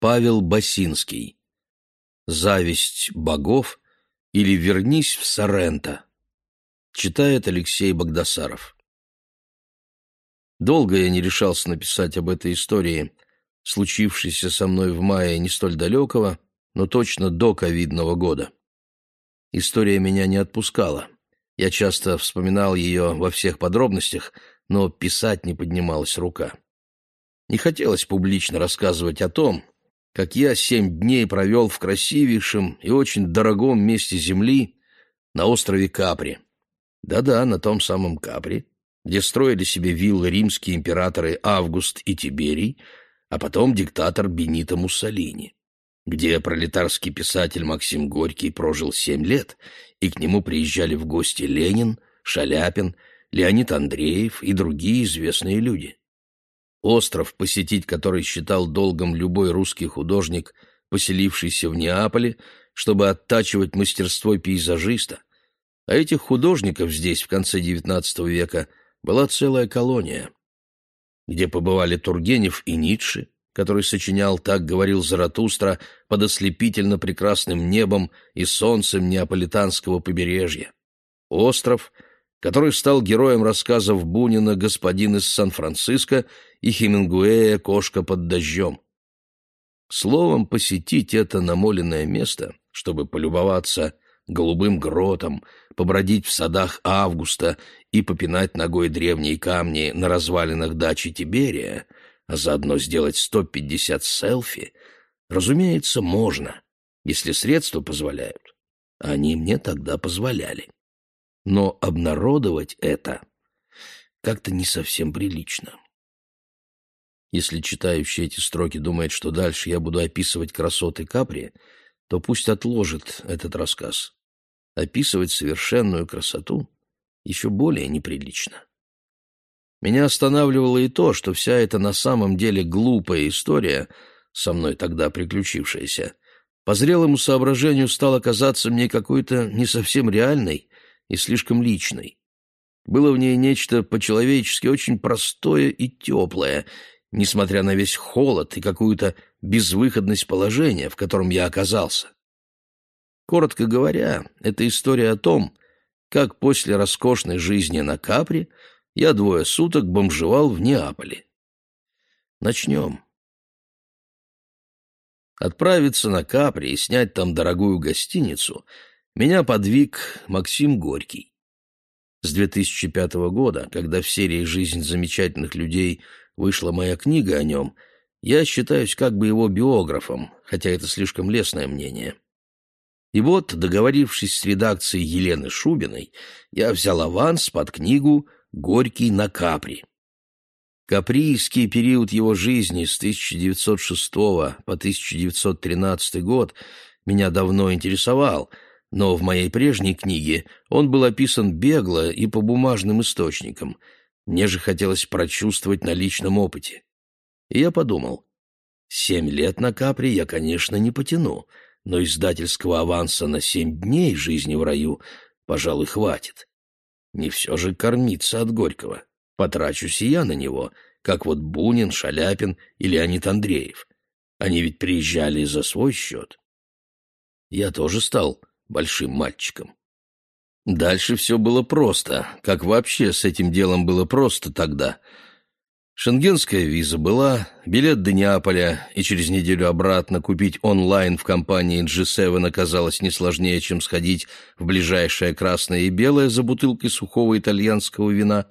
Павел Басинский. «Зависть богов» или «Вернись в Соренто». Читает Алексей Богдасаров. Долго я не решался написать об этой истории, случившейся со мной в мае не столь далекого, но точно до ковидного года. История меня не отпускала. Я часто вспоминал ее во всех подробностях, но писать не поднималась рука. Не хотелось публично рассказывать о том, как я семь дней провел в красивейшем и очень дорогом месте Земли на острове Капри. Да-да, на том самом Капри, где строили себе виллы римские императоры Август и Тиберий, а потом диктатор Бенито Муссолини, где пролетарский писатель Максим Горький прожил семь лет, и к нему приезжали в гости Ленин, Шаляпин, Леонид Андреев и другие известные люди. Остров, посетить который считал долгом любой русский художник, поселившийся в Неаполе, чтобы оттачивать мастерство пейзажиста. А этих художников здесь в конце XIX века была целая колония, где побывали Тургенев и Ницше, который сочинял «Так говорил Заратустра» под ослепительно прекрасным небом и солнцем неаполитанского побережья. Остров — который стал героем рассказов Бунина «Господин из Сан-Франциско» и Хемингуэя «Кошка под дождем». Словом, посетить это намоленное место, чтобы полюбоваться голубым гротом, побродить в садах Августа и попинать ногой древние камни на развалинах дачи Тиберия, а заодно сделать 150 селфи, разумеется, можно, если средства позволяют. Они мне тогда позволяли но обнародовать это как-то не совсем прилично. Если читающий эти строки думает, что дальше я буду описывать красоты Капри, то пусть отложит этот рассказ. Описывать совершенную красоту еще более неприлично. Меня останавливало и то, что вся эта на самом деле глупая история, со мной тогда приключившаяся, по зрелому соображению стала казаться мне какой-то не совсем реальной и слишком личной. Было в ней нечто по-человечески очень простое и теплое, несмотря на весь холод и какую-то безвыходность положения, в котором я оказался. Коротко говоря, это история о том, как после роскошной жизни на Капри я двое суток бомжевал в Неаполе. Начнем. Отправиться на Капри и снять там дорогую гостиницу — меня подвиг Максим Горький. С 2005 года, когда в серии «Жизнь замечательных людей» вышла моя книга о нем, я считаюсь как бы его биографом, хотя это слишком лестное мнение. И вот, договорившись с редакцией Елены Шубиной, я взял аванс под книгу «Горький на Капри». Каприйский период его жизни с 1906 по 1913 год меня давно интересовал – но в моей прежней книге он был описан бегло и по бумажным источникам. Мне же хотелось прочувствовать на личном опыте. И я подумал, семь лет на Капри я, конечно, не потяну, но издательского аванса на семь дней жизни в раю, пожалуй, хватит. Не все же кормиться от Горького. Потрачусь и я на него, как вот Бунин, Шаляпин и Леонид Андреев. Они ведь приезжали за свой счет. Я тоже стал большим мальчиком. Дальше все было просто, как вообще с этим делом было просто тогда. Шенгенская виза была, билет до Неаполя и через неделю обратно купить онлайн в компании G7 оказалось не сложнее, чем сходить в ближайшее красное и белое за бутылкой сухого итальянского вина.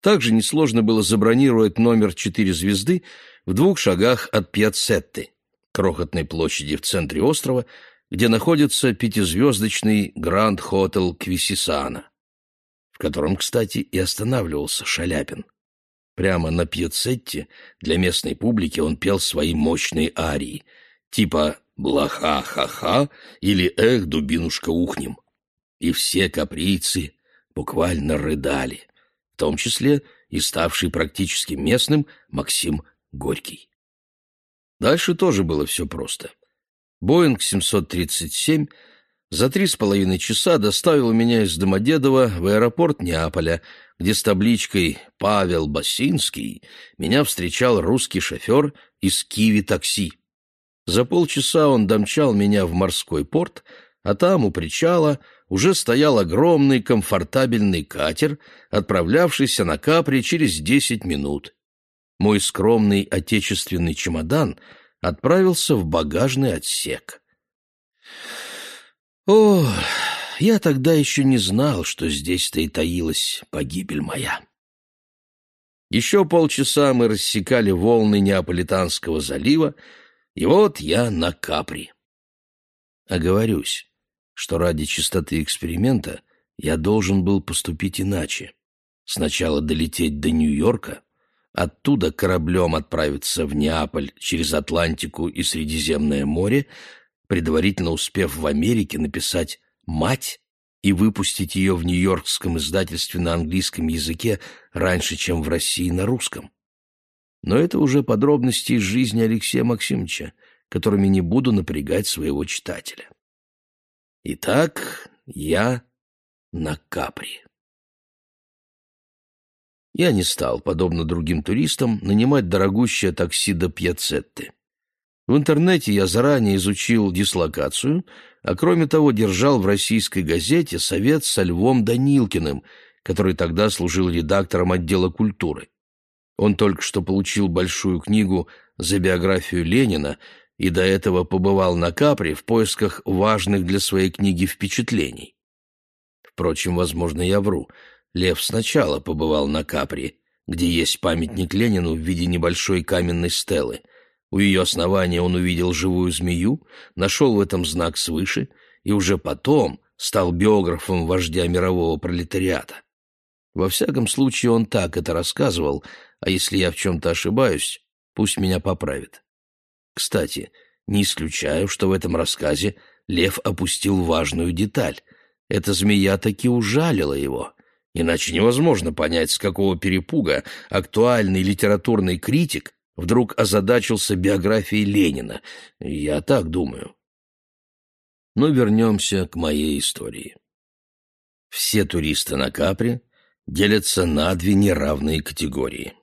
Также несложно было забронировать номер четыре звезды в двух шагах от Пьяцетты, крохотной площади в центре острова, где находится пятизвездочный Гранд Хотел Квисисана, в котором, кстати, и останавливался Шаляпин. Прямо на пьецетте для местной публики он пел свои мощные арии, типа «Блаха-ха-ха» или «Эх, дубинушка, ухнем». И все каприйцы буквально рыдали, в том числе и ставший практически местным Максим Горький. Дальше тоже было все просто. Боинг 737 за три с половиной часа доставил меня из Домодедово в аэропорт Неаполя, где с табличкой «Павел Басинский» меня встречал русский шофер из Киви-такси. За полчаса он домчал меня в морской порт, а там, у причала, уже стоял огромный комфортабельный катер, отправлявшийся на Капри через десять минут. Мой скромный отечественный чемодан отправился в багажный отсек. О, я тогда еще не знал, что здесь-то и таилась погибель моя. Еще полчаса мы рассекали волны Неаполитанского залива, и вот я на Капри. Оговорюсь, что ради чистоты эксперимента я должен был поступить иначе. Сначала долететь до Нью-Йорка, оттуда кораблем отправиться в Неаполь через Атлантику и Средиземное море, предварительно успев в Америке написать «Мать» и выпустить ее в нью-йоркском издательстве на английском языке раньше, чем в России на русском. Но это уже подробности из жизни Алексея Максимовича, которыми не буду напрягать своего читателя. Итак, я на Капри. Я не стал, подобно другим туристам, нанимать дорогущее такси до Пьяцетты. В интернете я заранее изучил дислокацию, а кроме того держал в российской газете совет со Львом Данилкиным, который тогда служил редактором отдела культуры. Он только что получил большую книгу за биографию Ленина и до этого побывал на Капри в поисках важных для своей книги впечатлений. Впрочем, возможно, я вру. Лев сначала побывал на Капри, где есть памятник Ленину в виде небольшой каменной стелы — у ее основания он увидел живую змею, нашел в этом знак свыше и уже потом стал биографом вождя мирового пролетариата. Во всяком случае, он так это рассказывал, а если я в чем-то ошибаюсь, пусть меня поправит. Кстати, не исключаю, что в этом рассказе Лев опустил важную деталь. Эта змея таки ужалила его. Иначе невозможно понять, с какого перепуга актуальный литературный критик вдруг озадачился биографией Ленина. Я так думаю. Но вернемся к моей истории. Все туристы на Капре делятся на две неравные категории.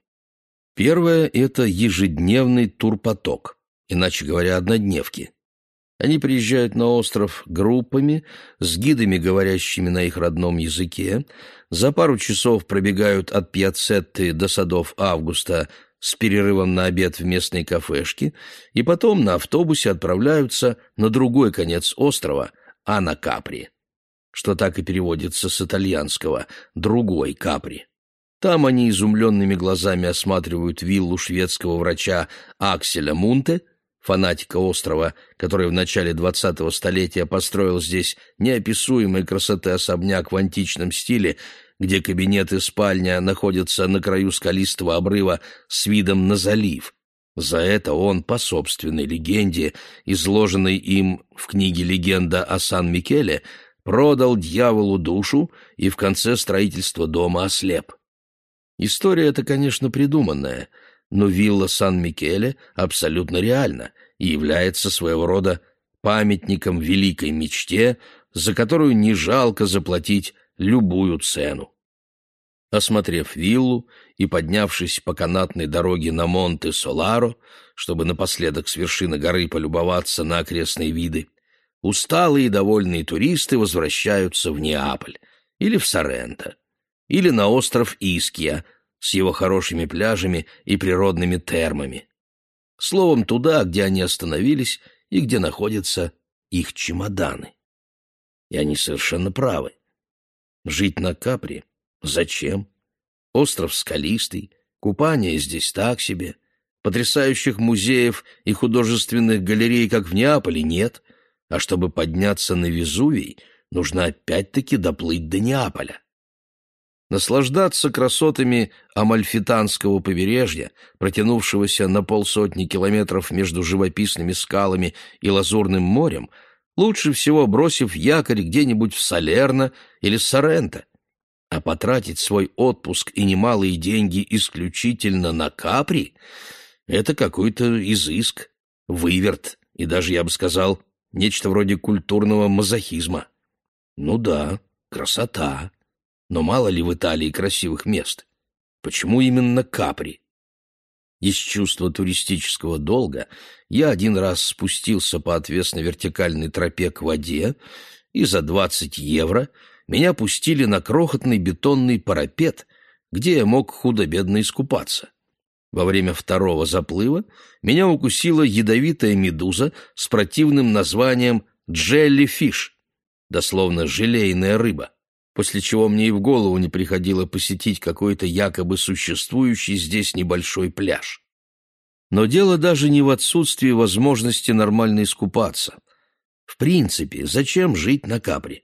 Первая — это ежедневный турпоток, иначе говоря, однодневки. Они приезжают на остров группами, с гидами, говорящими на их родном языке, за пару часов пробегают от Пьяцетты до садов Августа с перерывом на обед в местной кафешке, и потом на автобусе отправляются на другой конец острова, а на Капри, что так и переводится с итальянского «другой Капри». Там они изумленными глазами осматривают виллу шведского врача Акселя Мунте, фанатика острова, который в начале двадцатого столетия построил здесь неописуемой красоты особняк в античном стиле где кабинет и спальня находятся на краю скалистого обрыва с видом на залив. За это он, по собственной легенде, изложенной им в книге «Легенда о Сан-Микеле», продал дьяволу душу и в конце строительства дома ослеп. История эта, конечно, придуманная, но вилла Сан-Микеле абсолютно реальна и является своего рода памятником великой мечте, за которую не жалко заплатить любую цену. Осмотрев виллу и поднявшись по канатной дороге на Монте-Соларо, чтобы напоследок с вершины горы полюбоваться на окрестные виды, усталые и довольные туристы возвращаются в Неаполь или в Соренто, или на остров Иския с его хорошими пляжами и природными термами. Словом, туда, где они остановились и где находятся их чемоданы. И они совершенно правы. Жить на Капри? Зачем? Остров скалистый, купание здесь так себе. Потрясающих музеев и художественных галерей, как в Неаполе, нет. А чтобы подняться на Везувий, нужно опять-таки доплыть до Неаполя. Наслаждаться красотами Амальфитанского побережья, протянувшегося на полсотни километров между живописными скалами и Лазурным морем — лучше всего бросив якорь где-нибудь в Салерно или Соренто. А потратить свой отпуск и немалые деньги исключительно на Капри — это какой-то изыск, выверт и даже, я бы сказал, нечто вроде культурного мазохизма. Ну да, красота. Но мало ли в Италии красивых мест? Почему именно Капри? Из чувства туристического долга я один раз спустился по отвесно-вертикальной тропе к воде, и за 20 евро меня пустили на крохотный бетонный парапет, где я мог худо-бедно искупаться. Во время второго заплыва меня укусила ядовитая медуза с противным названием «джелли-фиш», дословно «желейная рыба», после чего мне и в голову не приходило посетить какой-то якобы существующий здесь небольшой пляж. Но дело даже не в отсутствии возможности нормально искупаться. В принципе, зачем жить на Капри?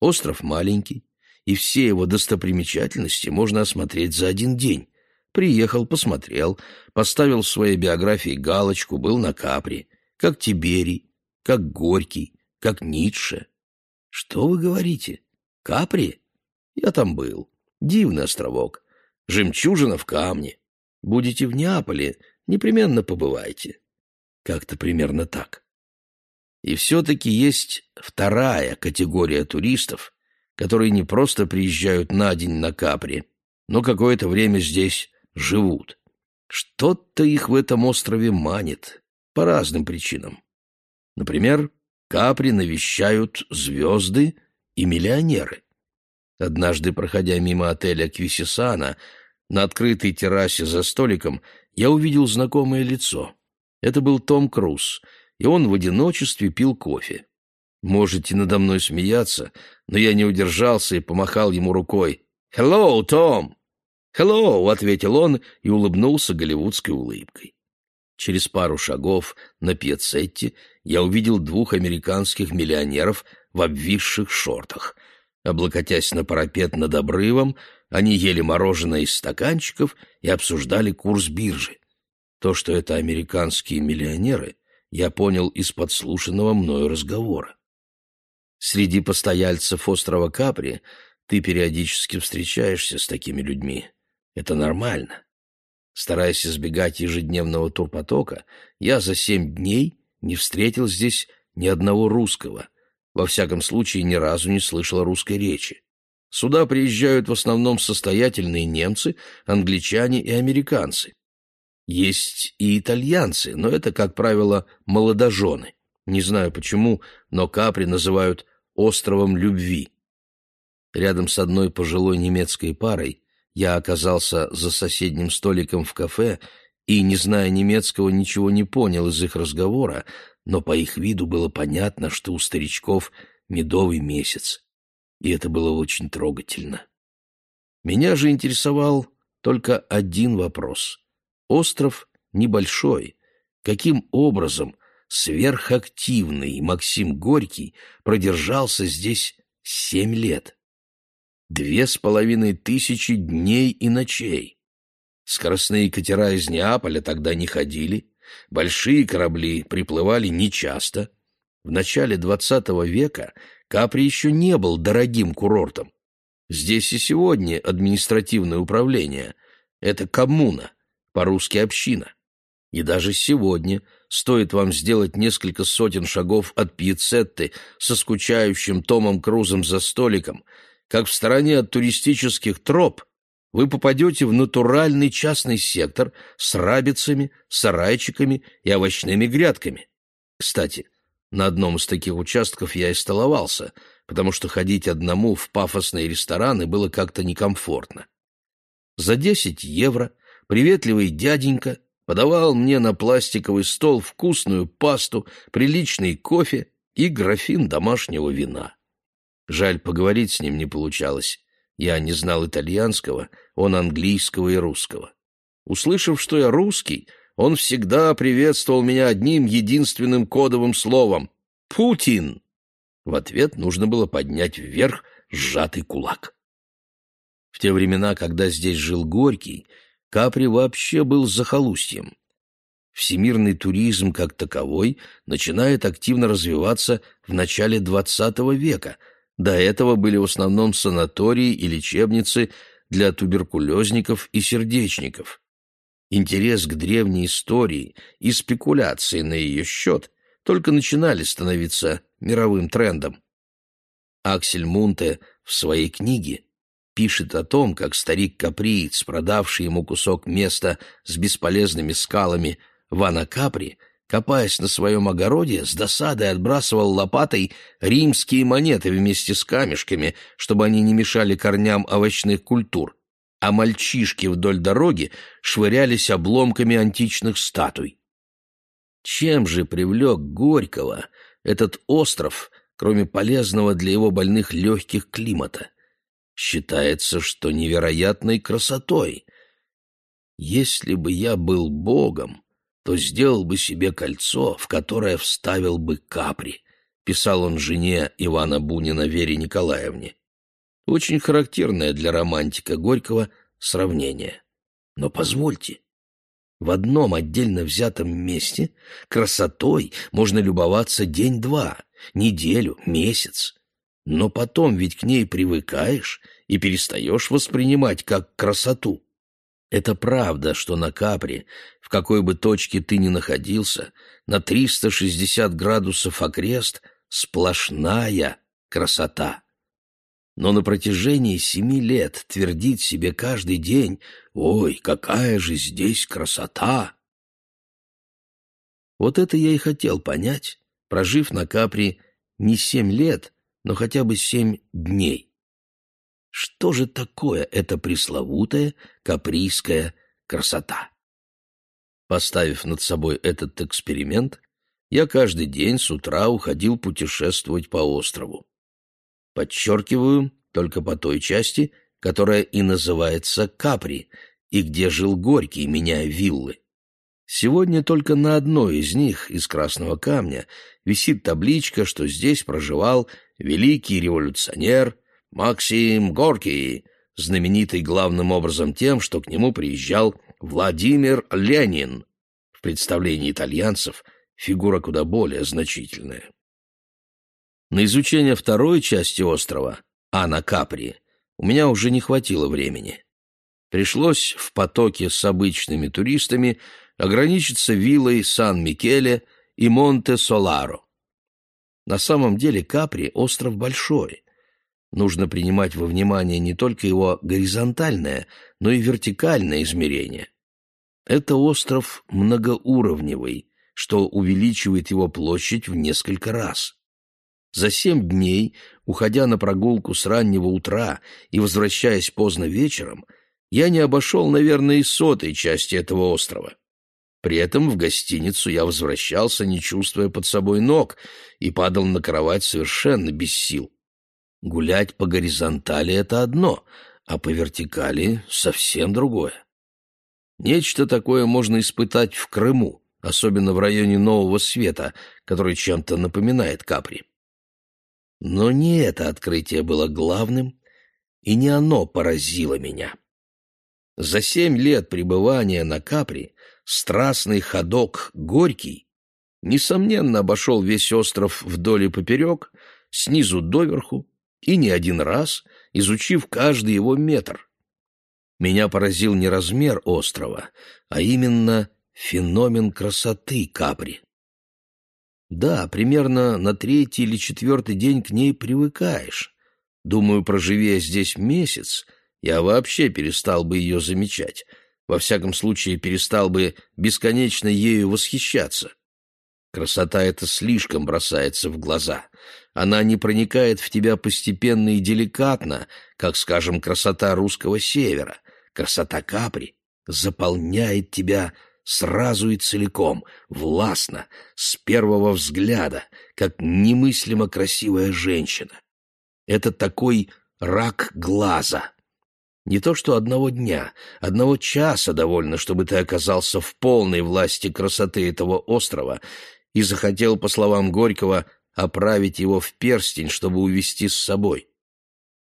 Остров маленький, и все его достопримечательности можно осмотреть за один день. Приехал, посмотрел, поставил в своей биографии галочку, был на Капри, как Тиберий, как Горький, как Ницше. Что вы говорите? Капри? Я там был. Дивный островок. Жемчужина в камне. Будете в Неаполе, непременно побывайте. Как-то примерно так. И все-таки есть вторая категория туристов, которые не просто приезжают на день на Капри, но какое-то время здесь живут. Что-то их в этом острове манит по разным причинам. Например, Капри навещают звезды и миллионеры. Однажды, проходя мимо отеля Квисисана, на открытой террасе за столиком я увидел знакомое лицо. Это был Том Круз, и он в одиночестве пил кофе. Можете надо мной смеяться, но я не удержался и помахал ему рукой. «Hello, Том!» «Hello!» — ответил он и улыбнулся голливудской улыбкой. Через пару шагов на пьяцетте я увидел двух американских миллионеров в обвисших шортах. Облокотясь на парапет над обрывом, они ели мороженое из стаканчиков и обсуждали курс биржи. То, что это американские миллионеры, я понял из подслушанного мною разговора. Среди постояльцев острова Капри ты периодически встречаешься с такими людьми. Это нормально. Стараясь избегать ежедневного турпотока, я за семь дней не встретил здесь ни одного русского. Во всяком случае, ни разу не слышал русской речи. Сюда приезжают в основном состоятельные немцы, англичане и американцы. Есть и итальянцы, но это, как правило, молодожены. Не знаю почему, но Капри называют «островом любви». Рядом с одной пожилой немецкой парой я оказался за соседним столиком в кафе и, не зная немецкого, ничего не понял из их разговора, но по их виду было понятно, что у старичков медовый месяц, и это было очень трогательно. Меня же интересовал только один вопрос. Остров небольшой. Каким образом сверхактивный Максим Горький продержался здесь семь лет. Две с половиной тысячи дней и ночей. Скоростные катера из Неаполя тогда не ходили, большие корабли приплывали нечасто. В начале XX века Капри еще не был дорогим курортом. Здесь и сегодня административное управление — это коммуна, по-русски община. И даже сегодня стоит вам сделать несколько сотен шагов от пьецетты со скучающим Томом Крузом за столиком, как в стороне от туристических троп вы попадете в натуральный частный сектор с рабицами, сарайчиками и овощными грядками. Кстати, на одном из таких участков я и столовался, потому что ходить одному в пафосные рестораны было как-то некомфортно. За 10 евро приветливый дяденька подавал мне на пластиковый стол вкусную пасту, приличный кофе и графин домашнего вина. Жаль, поговорить с ним не получалось. Я не знал итальянского, он английского и русского. Услышав, что я русский, он всегда приветствовал меня одним единственным кодовым словом — «Путин». В ответ нужно было поднять вверх сжатый кулак. В те времена, когда здесь жил Горький, Капри вообще был захолустьем. Всемирный туризм как таковой начинает активно развиваться в начале XX века. До этого были в основном санатории и лечебницы для туберкулезников и сердечников. Интерес к древней истории и спекуляции на ее счет только начинали становиться мировым трендом. Аксель Мунте в своей книге пишет о том, как старик-каприец, продавший ему кусок места с бесполезными скалами в Анакапри, копаясь на своем огороде, с досадой отбрасывал лопатой римские монеты вместе с камешками, чтобы они не мешали корням овощных культур, а мальчишки вдоль дороги швырялись обломками античных статуй. Чем же привлек Горького этот остров, кроме полезного для его больных легких климата? Считается, что невероятной красотой. Если бы я был богом, то сделал бы себе кольцо, в которое вставил бы капри, писал он жене Ивана Бунина Вере Николаевне. Очень характерное для романтика Горького сравнение. Но позвольте, в одном отдельно взятом месте красотой можно любоваться день-два, неделю, месяц. Но потом ведь к ней привыкаешь и перестаешь воспринимать как красоту. Это правда, что на Капри, в какой бы точке ты ни находился, на 360 градусов окрест сплошная красота. Но на протяжении семи лет твердить себе каждый день «Ой, какая же здесь красота!» Вот это я и хотел понять, прожив на Капри не семь лет, но хотя бы семь дней. Что же такое эта пресловутая каприйская красота? Поставив над собой этот эксперимент, я каждый день с утра уходил путешествовать по острову. Подчеркиваю, только по той части, которая и называется Капри, и где жил Горький, меняя виллы. Сегодня только на одной из них, из красного камня, висит табличка, что здесь проживал великий революционер Максим Горький, знаменитый главным образом тем, что к нему приезжал Владимир Ленин. В представлении итальянцев фигура куда более значительная. На изучение второй части острова, а на Капри, у меня уже не хватило времени. Пришлось в потоке с обычными туристами ограничиться виллой Сан-Микеле и Монте-Соларо. На самом деле Капри — остров большой, нужно принимать во внимание не только его горизонтальное, но и вертикальное измерение. Это остров многоуровневый, что увеличивает его площадь в несколько раз. За семь дней, уходя на прогулку с раннего утра и возвращаясь поздно вечером, я не обошел, наверное, и сотой части этого острова. При этом в гостиницу я возвращался, не чувствуя под собой ног, и падал на кровать совершенно без сил. Гулять по горизонтали — это одно, а по вертикали — совсем другое. Нечто такое можно испытать в Крыму, особенно в районе Нового Света, который чем-то напоминает Капри. Но не это открытие было главным, и не оно поразило меня. За семь лет пребывания на Капри страстный ходок Горький несомненно обошел весь остров вдоль и поперек, снизу доверху, и не один раз, изучив каждый его метр. Меня поразил не размер острова, а именно феномен красоты Капри. Да, примерно на третий или четвертый день к ней привыкаешь. Думаю, проживя здесь месяц, я вообще перестал бы ее замечать. Во всяком случае, перестал бы бесконечно ею восхищаться. Красота эта слишком бросается в глаза. Она не проникает в тебя постепенно и деликатно, как, скажем, красота русского севера. Красота Капри заполняет тебя сразу и целиком, властно, с первого взгляда, как немыслимо красивая женщина. Это такой рак глаза. Не то что одного дня, одного часа довольно, чтобы ты оказался в полной власти красоты этого острова и захотел, по словам Горького, оправить его в перстень, чтобы увести с собой.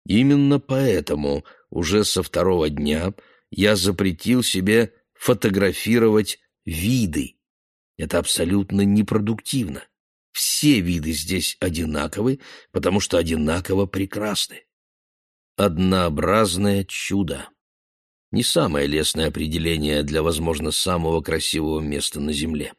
Именно поэтому уже со второго дня я запретил себе фотографировать виды. Это абсолютно непродуктивно. Все виды здесь одинаковы, потому что одинаково прекрасны. Однообразное чудо. Не самое лестное определение для, возможно, самого красивого места на Земле.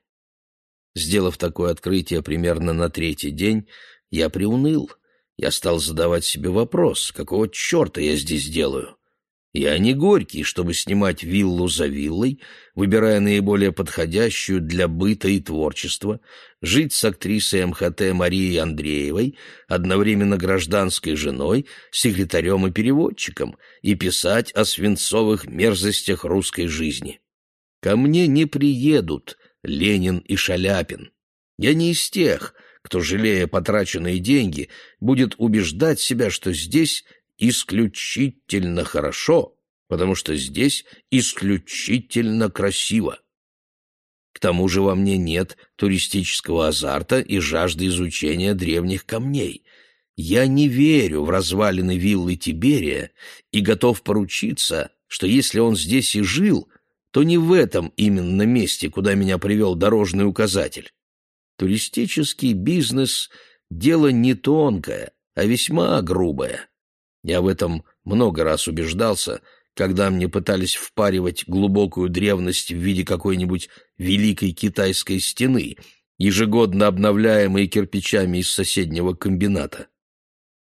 Сделав такое открытие примерно на третий день, я приуныл. я стал задавать себе вопрос, какого черта я здесь делаю? Я не горький, чтобы снимать виллу за виллой, выбирая наиболее подходящую для быта и творчества, жить с актрисой МХТ Марией Андреевой, одновременно гражданской женой, секретарем и переводчиком, и писать о свинцовых мерзостях русской жизни. Ко мне не приедут Ленин и Шаляпин. Я не из тех, кто, жалея потраченные деньги, будет убеждать себя, что здесь исключительно хорошо, потому что здесь исключительно красиво. К тому же во мне нет туристического азарта и жажды изучения древних камней. Я не верю в развалины виллы Тиберия и готов поручиться, что если он здесь и жил, то не в этом именно месте, куда меня привел дорожный указатель. Туристический бизнес — дело не тонкое, а весьма грубое. Я в этом много раз убеждался, когда мне пытались впаривать глубокую древность в виде какой-нибудь великой китайской стены, ежегодно обновляемой кирпичами из соседнего комбината.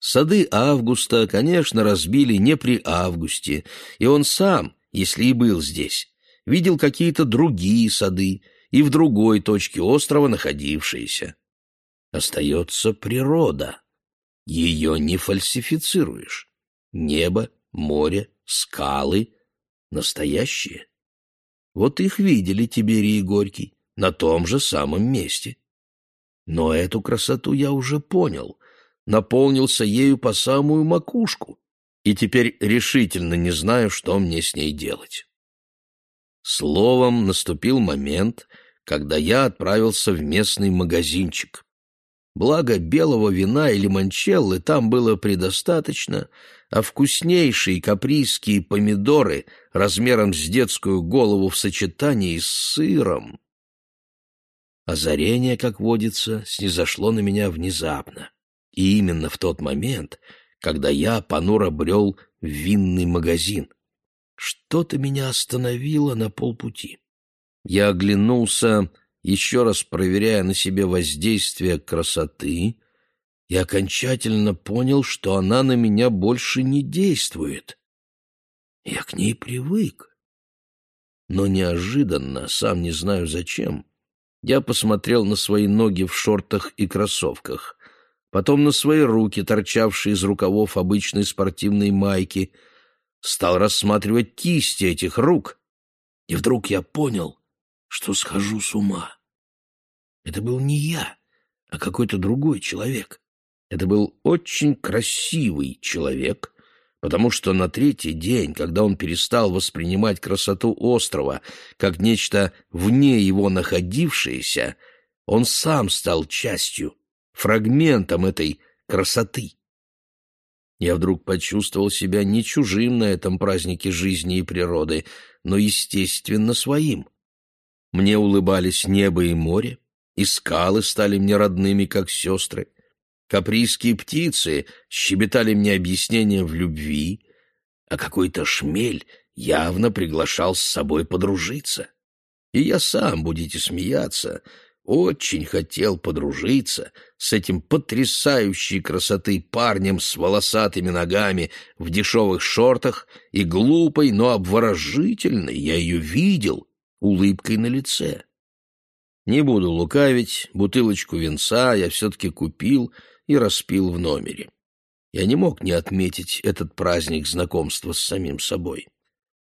Сады Августа, конечно, разбили не при Августе, и он сам, если и был здесь, видел какие-то другие сады и в другой точке острова находившиеся. Остается природа. Ее не фальсифицируешь. Небо, море, скалы — настоящие. Вот их видели Тиберий и Горький на том же самом месте. Но эту красоту я уже понял, наполнился ею по самую макушку, и теперь решительно не знаю, что мне с ней делать. Словом, наступил момент, когда я отправился в местный магазинчик. Благо, белого вина или манчеллы там было предостаточно, а вкуснейшие каприйские помидоры размером с детскую голову в сочетании с сыром. Озарение, как водится, снизошло на меня внезапно. И именно в тот момент, когда я понуро брел в винный магазин. Что-то меня остановило на полпути. Я оглянулся, еще раз проверяя на себе воздействие красоты, и окончательно понял, что она на меня больше не действует. Я к ней привык. Но неожиданно, сам не знаю зачем, я посмотрел на свои ноги в шортах и кроссовках, потом на свои руки, торчавшие из рукавов обычной спортивной майки, стал рассматривать кисти этих рук, и вдруг я понял, что схожу с ума. Это был не я, а какой-то другой человек. Это был очень красивый человек, потому что на третий день, когда он перестал воспринимать красоту острова как нечто вне его находившееся, он сам стал частью, фрагментом этой красоты. Я вдруг почувствовал себя не чужим на этом празднике жизни и природы, но, естественно, своим. Мне улыбались небо и море, и скалы стали мне родными, как сестры. Каприйские птицы щебетали мне объяснения в любви, а какой-то шмель явно приглашал с собой подружиться. И я сам, будете смеяться, очень хотел подружиться с этим потрясающей красоты парнем с волосатыми ногами в дешевых шортах и глупой, но обворожительной, я ее видел, улыбкой на лице. Не буду лукавить, бутылочку венца я все-таки купил — и распил в номере. Я не мог не отметить этот праздник знакомства с самим собой.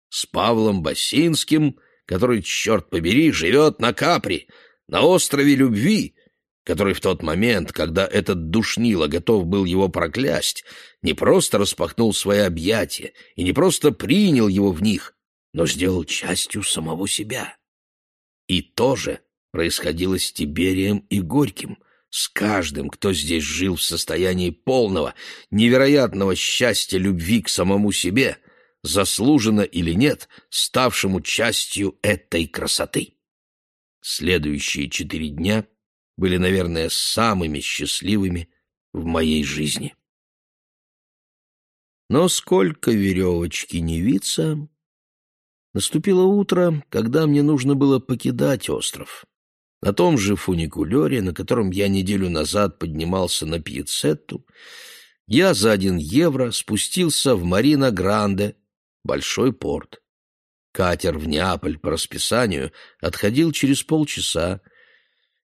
С Павлом Басинским, который, черт побери, живет на Капри, на острове любви, который в тот момент, когда этот душнило готов был его проклясть, не просто распахнул свои объятия и не просто принял его в них, но сделал частью самого себя. И то же происходило с Тиберием и Горьким, с каждым, кто здесь жил в состоянии полного, невероятного счастья любви к самому себе, заслуженно или нет, ставшему частью этой красоты. Следующие четыре дня были, наверное, самыми счастливыми в моей жизни. Но сколько веревочки не виться, наступило утро, когда мне нужно было покидать остров. На том же фуникулере, на котором я неделю назад поднимался на пьецетту, я за один евро спустился в Марина Гранде, большой порт. Катер в Неаполь по расписанию отходил через полчаса,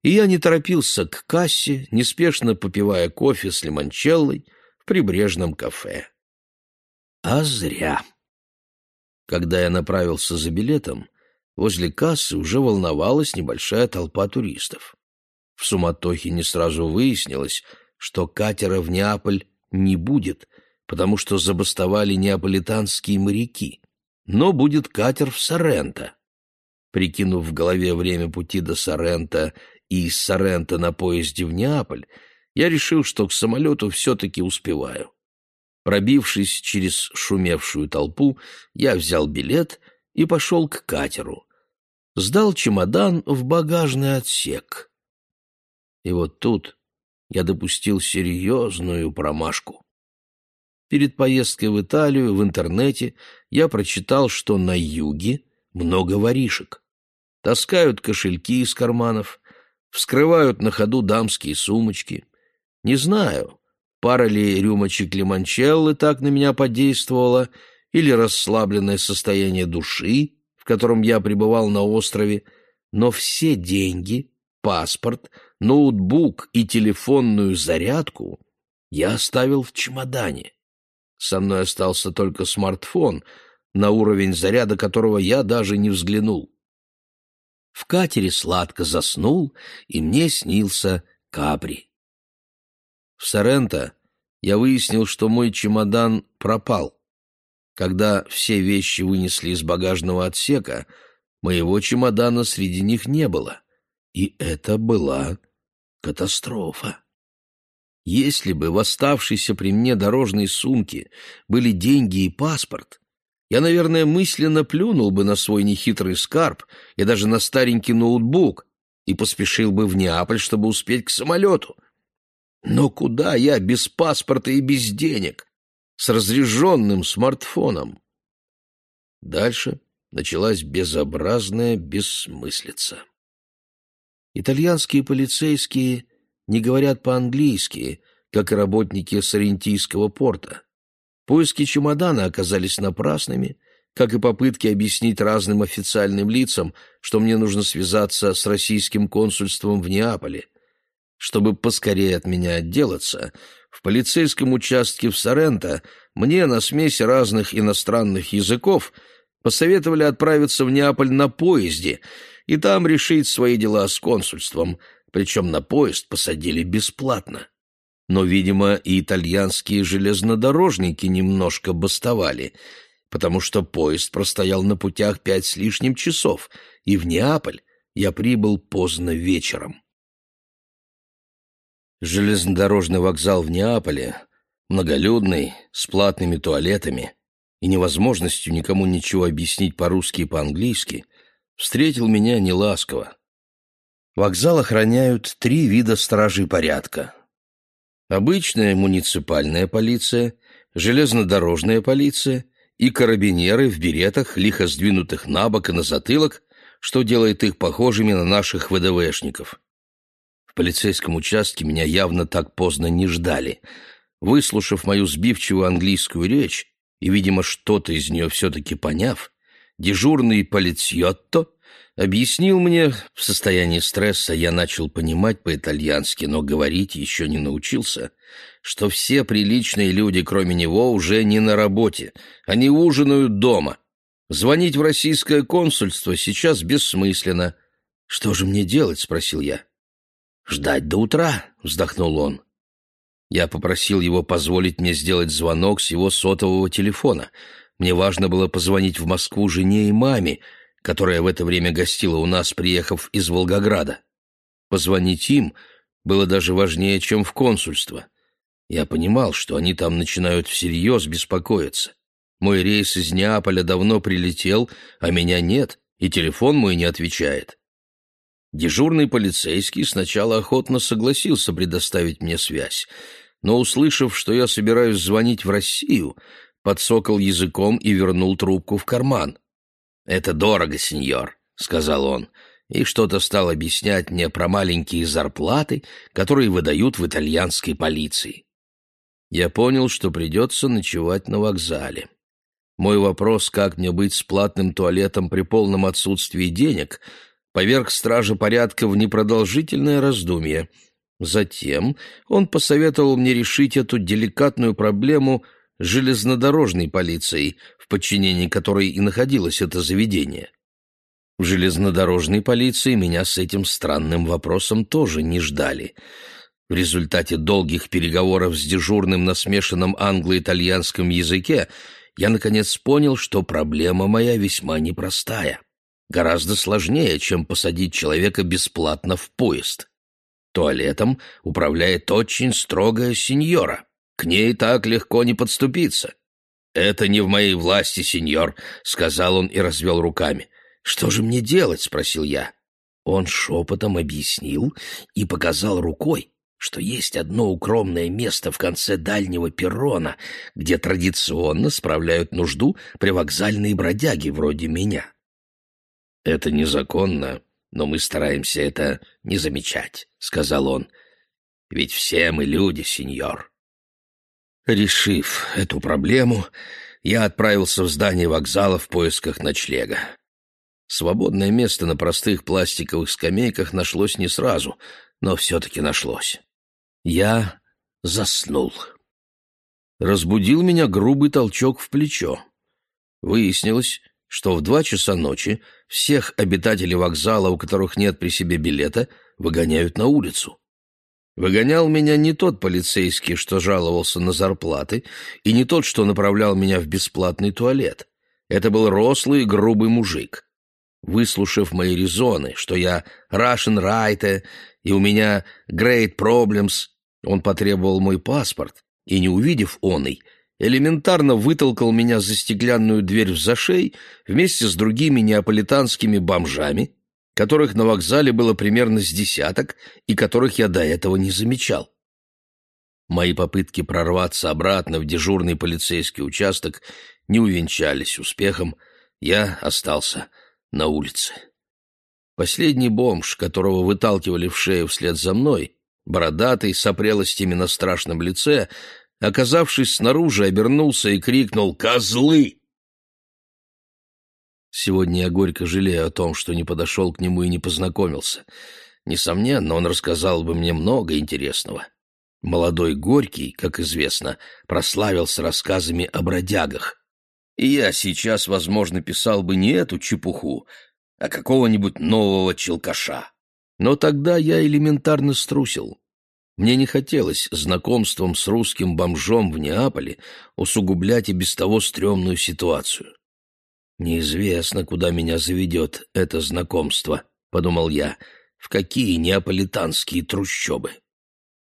и я не торопился к кассе, неспешно попивая кофе с лимончеллой в прибрежном кафе. А зря. Когда я направился за билетом, возле кассы уже волновалась небольшая толпа туристов. В суматохе не сразу выяснилось, что катера в Неаполь не будет, потому что забастовали неаполитанские моряки, но будет катер в Соренто. Прикинув в голове время пути до Соренто и из Соренто на поезде в Неаполь, я решил, что к самолету все-таки успеваю. Пробившись через шумевшую толпу, я взял билет и пошел к катеру. Сдал чемодан в багажный отсек. И вот тут я допустил серьезную промашку. Перед поездкой в Италию в интернете я прочитал, что на юге много воришек. Таскают кошельки из карманов, вскрывают на ходу дамские сумочки. Не знаю, пара ли рюмочек лимончеллы так на меня подействовала, или расслабленное состояние души, в котором я пребывал на острове, но все деньги, паспорт, ноутбук и телефонную зарядку я оставил в чемодане. Со мной остался только смартфон, на уровень заряда которого я даже не взглянул. В катере сладко заснул, и мне снился Капри. В Соренто я выяснил, что мой чемодан пропал. Когда все вещи вынесли из багажного отсека, моего чемодана среди них не было. И это была катастрофа. Если бы в оставшейся при мне дорожной сумке были деньги и паспорт, я, наверное, мысленно плюнул бы на свой нехитрый скарб и даже на старенький ноутбук и поспешил бы в Неаполь, чтобы успеть к самолету. Но куда я без паспорта и без денег, с разряженным смартфоном? Дальше началась безобразная бессмыслица. Итальянские полицейские не говорят по-английски, как и работники Сарентийского порта. Поиски чемодана оказались напрасными, как и попытки объяснить разным официальным лицам, что мне нужно связаться с российским консульством в Неаполе. Чтобы поскорее от меня отделаться, в полицейском участке в Соренто мне на смеси разных иностранных языков посоветовали отправиться в Неаполь на поезде и там решить свои дела с консульством, причем на поезд посадили бесплатно но, видимо, и итальянские железнодорожники немножко бастовали, потому что поезд простоял на путях пять с лишним часов, и в Неаполь я прибыл поздно вечером. Железнодорожный вокзал в Неаполе, многолюдный, с платными туалетами и невозможностью никому ничего объяснить по-русски и по-английски, встретил меня неласково. Вокзал охраняют три вида стражей порядка обычная муниципальная полиция, железнодорожная полиция и карабинеры в беретах, лихо сдвинутых на бок и на затылок, что делает их похожими на наших ВДВшников. В полицейском участке меня явно так поздно не ждали. Выслушав мою сбивчивую английскую речь и, видимо, что-то из нее все-таки поняв, дежурный полицьотто Объяснил мне, в состоянии стресса я начал понимать по-итальянски, но говорить еще не научился, что все приличные люди, кроме него, уже не на работе, они ужинают дома. Звонить в российское консульство сейчас бессмысленно. «Что же мне делать?» — спросил я. «Ждать до утра», — вздохнул он. Я попросил его позволить мне сделать звонок с его сотового телефона. Мне важно было позвонить в Москву жене и маме, которая в это время гостила у нас, приехав из Волгограда. Позвонить им было даже важнее, чем в консульство. Я понимал, что они там начинают всерьез беспокоиться. Мой рейс из Неаполя давно прилетел, а меня нет, и телефон мой не отвечает. Дежурный полицейский сначала охотно согласился предоставить мне связь, но, услышав, что я собираюсь звонить в Россию, подсокал языком и вернул трубку в карман. «Это дорого, сеньор», — сказал он, и что-то стал объяснять мне про маленькие зарплаты, которые выдают в итальянской полиции. Я понял, что придется ночевать на вокзале. Мой вопрос, как мне быть с платным туалетом при полном отсутствии денег, поверг стража порядка в непродолжительное раздумье. Затем он посоветовал мне решить эту деликатную проблему железнодорожной полицией, в подчинении которой и находилось это заведение. В железнодорожной полиции меня с этим странным вопросом тоже не ждали. В результате долгих переговоров с дежурным на смешанном англо-итальянском языке я наконец понял, что проблема моя весьма непростая. Гораздо сложнее, чем посадить человека бесплатно в поезд. Туалетом управляет очень строгая сеньора. К ней так легко не подступиться. «Это не в моей власти, сеньор», — сказал он и развел руками. «Что же мне делать?» — спросил я. Он шепотом объяснил и показал рукой, что есть одно укромное место в конце дальнего перрона, где традиционно справляют нужду привокзальные бродяги вроде меня. «Это незаконно, но мы стараемся это не замечать», — сказал он. «Ведь все мы люди, сеньор». Решив эту проблему, я отправился в здание вокзала в поисках ночлега. Свободное место на простых пластиковых скамейках нашлось не сразу, но все-таки нашлось. Я заснул. Разбудил меня грубый толчок в плечо. Выяснилось, что в два часа ночи всех обитателей вокзала, у которых нет при себе билета, выгоняют на улицу. Выгонял меня не тот полицейский, что жаловался на зарплаты, и не тот, что направлял меня в бесплатный туалет. Это был рослый грубый мужик. Выслушав мои резоны, что я Russian writer и у меня great problems, он потребовал мой паспорт, и, не увидев оный, элементарно вытолкал меня за стеклянную дверь в зашей вместе с другими неаполитанскими бомжами, которых на вокзале было примерно с десяток и которых я до этого не замечал. Мои попытки прорваться обратно в дежурный полицейский участок не увенчались успехом, я остался на улице. Последний бомж, которого выталкивали в шею вслед за мной, бородатый, с опрелостями на страшном лице, оказавшись снаружи, обернулся и крикнул «Козлы!». Сегодня я горько жалею о том, что не подошел к нему и не познакомился. Несомненно, он рассказал бы мне много интересного. Молодой Горький, как известно, прославился рассказами о бродягах. И я сейчас, возможно, писал бы не эту чепуху, а какого-нибудь нового челкаша. Но тогда я элементарно струсил. Мне не хотелось знакомством с русским бомжом в Неаполе усугублять и без того стрёмную ситуацию. «Неизвестно, куда меня заведет это знакомство», — подумал я, — «в какие неаполитанские трущобы».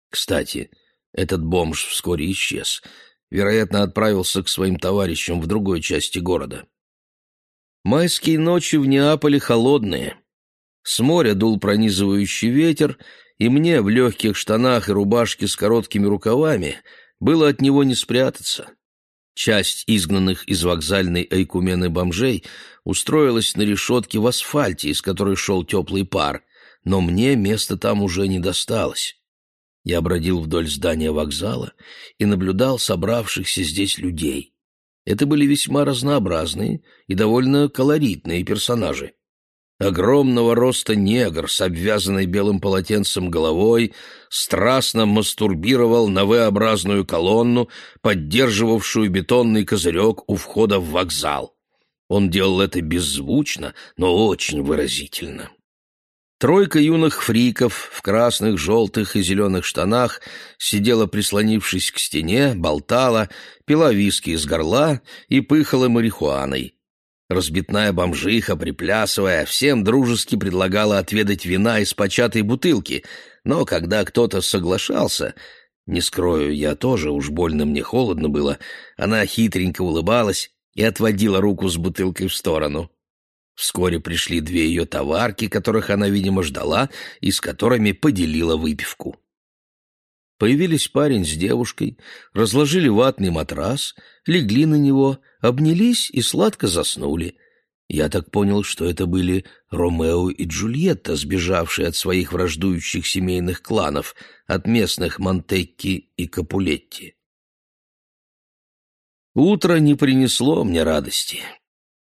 Кстати, этот бомж вскоре исчез — вероятно, отправился к своим товарищам в другой части города. Майские ночи в Неаполе холодные. С моря дул пронизывающий ветер, и мне в легких штанах и рубашке с короткими рукавами было от него не спрятаться. Часть изгнанных из вокзальной айкумены бомжей устроилась на решетке в асфальте, из которой шел теплый пар, но мне места там уже не досталось. Я бродил вдоль здания вокзала и наблюдал собравшихся здесь людей. Это были весьма разнообразные и довольно колоритные персонажи. Огромного роста негр с обвязанной белым полотенцем головой страстно мастурбировал на V-образную колонну, поддерживавшую бетонный козырек у входа в вокзал. Он делал это беззвучно, но очень выразительно. Тройка юных фриков в красных, желтых и зеленых штанах сидела, прислонившись к стене, болтала, пила виски из горла и пыхала марихуаной. Разбитная бомжиха, приплясывая, всем дружески предлагала отведать вина из початой бутылки, но когда кто-то соглашался, не скрою, я тоже, уж больно мне холодно было, она хитренько улыбалась и отводила руку с бутылкой в сторону. Вскоре пришли две ее товарки, которых она, видимо, ждала и с которыми поделила выпивку. Появились парень с девушкой, разложили ватный матрас, легли на него, обнялись и сладко заснули. Я так понял, что это были Ромео и Джульетта, сбежавшие от своих враждующих семейных кланов, от местных Монтекки и Капулетти. Утро не принесло мне радости.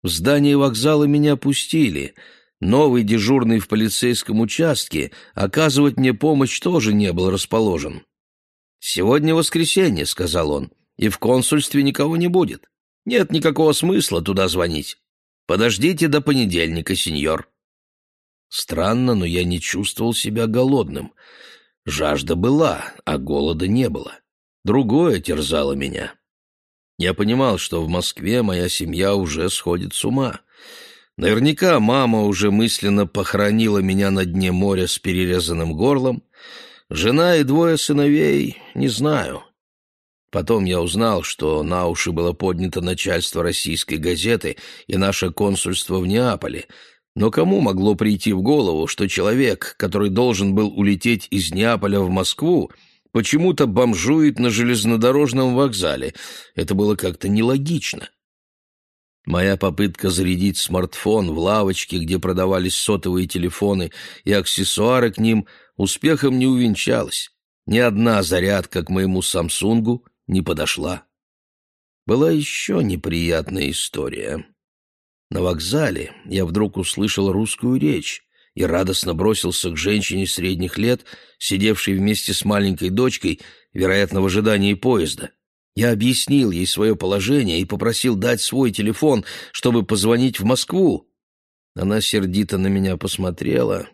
В здание вокзала меня пустили. Новый дежурный в полицейском участке оказывать мне помощь тоже не был расположен. «Сегодня воскресенье», — сказал он, — «и в консульстве никого не будет. Нет никакого смысла туда звонить. Подождите до понедельника, сеньор». Странно, но я не чувствовал себя голодным. Жажда была, а голода не было. Другое терзало меня. Я понимал, что в Москве моя семья уже сходит с ума. Наверняка мама уже мысленно похоронила меня на дне моря с перерезанным горлом. Жена и двое сыновей — не знаю. Потом я узнал, что на уши было поднято начальство российской газеты и наше консульство в Неаполе. Но кому могло прийти в голову, что человек, который должен был улететь из Неаполя в Москву, почему-то бомжует на железнодорожном вокзале. Это было как-то нелогично. Моя попытка зарядить смартфон в лавочке, где продавались сотовые телефоны и аксессуары к ним, успехом не увенчалась. Ни одна зарядка к моему «Самсунгу» не подошла. Была еще неприятная история. На вокзале я вдруг услышал русскую речь и радостно бросился к женщине средних лет, сидевшей вместе с маленькой дочкой, вероятно, в ожидании поезда. Я объяснил ей свое положение и попросил дать свой телефон, чтобы позвонить в Москву. Она сердито на меня посмотрела.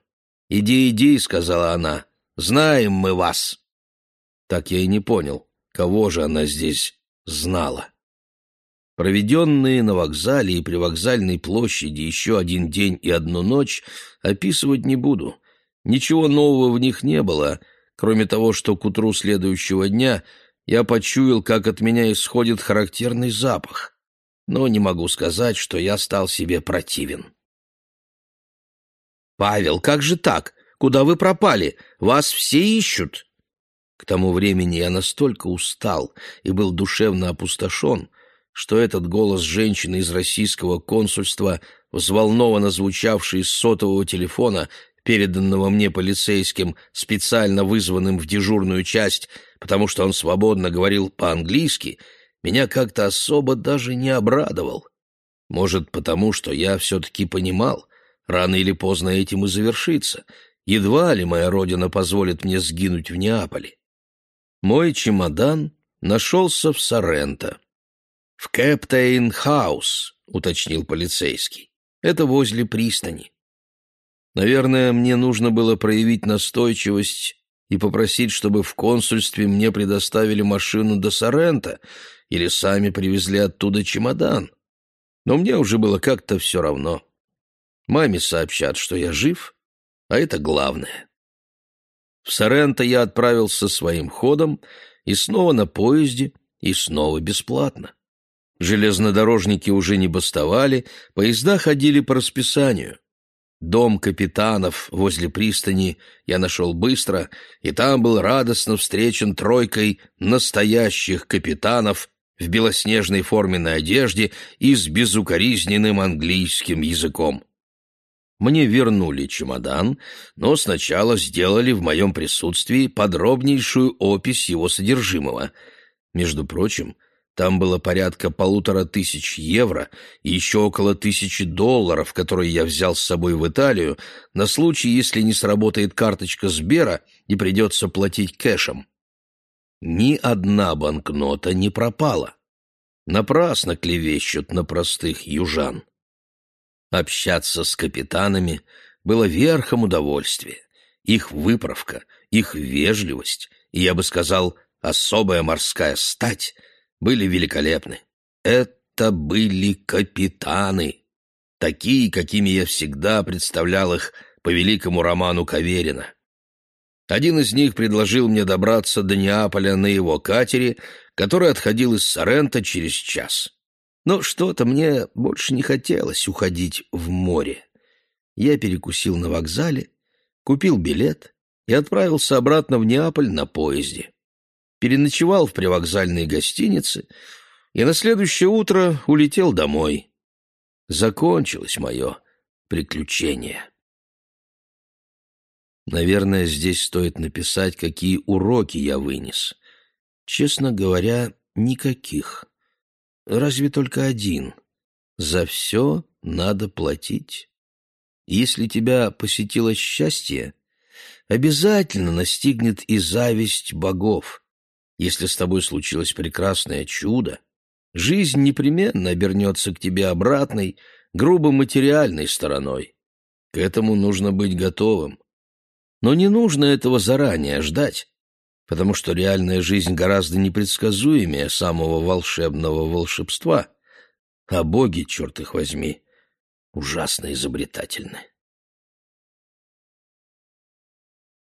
«Иди, иди», — сказала она, — «знаем мы вас». Так я и не понял, кого же она здесь знала. Проведенные на вокзале и при вокзальной площади еще один день и одну ночь описывать не буду. Ничего нового в них не было, кроме того, что к утру следующего дня я почуял, как от меня исходит характерный запах. Но не могу сказать, что я стал себе противен. «Павел, как же так? Куда вы пропали? Вас все ищут!» К тому времени я настолько устал и был душевно опустошен, что этот голос женщины из российского консульства, взволнованно звучавший из сотового телефона, переданного мне полицейским, специально вызванным в дежурную часть, потому что он свободно говорил по-английски, меня как-то особо даже не обрадовал. Может, потому что я все-таки понимал, рано или поздно этим и завершится. Едва ли моя родина позволит мне сгинуть в Неаполе. Мой чемодан нашелся в Сорренто. «В Кэптейн-хаус», — уточнил полицейский. «Это возле пристани». Наверное, мне нужно было проявить настойчивость и попросить, чтобы в консульстве мне предоставили машину до Сорренто или сами привезли оттуда чемодан. Но мне уже было как-то все равно. Маме сообщат, что я жив, а это главное. В Соренто я отправился своим ходом и снова на поезде, и снова бесплатно. Железнодорожники уже не бастовали, поезда ходили по расписанию. Дом капитанов возле пристани я нашел быстро, и там был радостно встречен тройкой настоящих капитанов в белоснежной форменной одежде и с безукоризненным английским языком. Мне вернули чемодан, но сначала сделали в моем присутствии подробнейшую опись его содержимого. Между прочим, там было порядка полутора тысяч евро и еще около тысячи долларов, которые я взял с собой в Италию на случай, если не сработает карточка Сбера и придется платить кэшем. Ни одна банкнота не пропала. Напрасно клевещут на простых южан. Общаться с капитанами было верхом удовольствия. Их выправка, их вежливость и, я бы сказал, особая морская стать — были великолепны. Это были капитаны, такие, какими я всегда представлял их по великому роману Каверина. Один из них предложил мне добраться до Неаполя на его катере, который отходил из Сорента через час. Но что-то мне больше не хотелось уходить в море. Я перекусил на вокзале, купил билет и отправился обратно в Неаполь на поезде переночевал в привокзальной гостинице и на следующее утро улетел домой. Закончилось мое приключение. Наверное, здесь стоит написать, какие уроки я вынес. Честно говоря, никаких. Разве только один. За все надо платить. Если тебя посетило счастье, обязательно настигнет и зависть богов. Если с тобой случилось прекрасное чудо, жизнь непременно обернется к тебе обратной, грубо материальной стороной. К этому нужно быть готовым. Но не нужно этого заранее ждать, потому что реальная жизнь гораздо непредсказуемее самого волшебного волшебства, а боги, черт их возьми, ужасно изобретательны.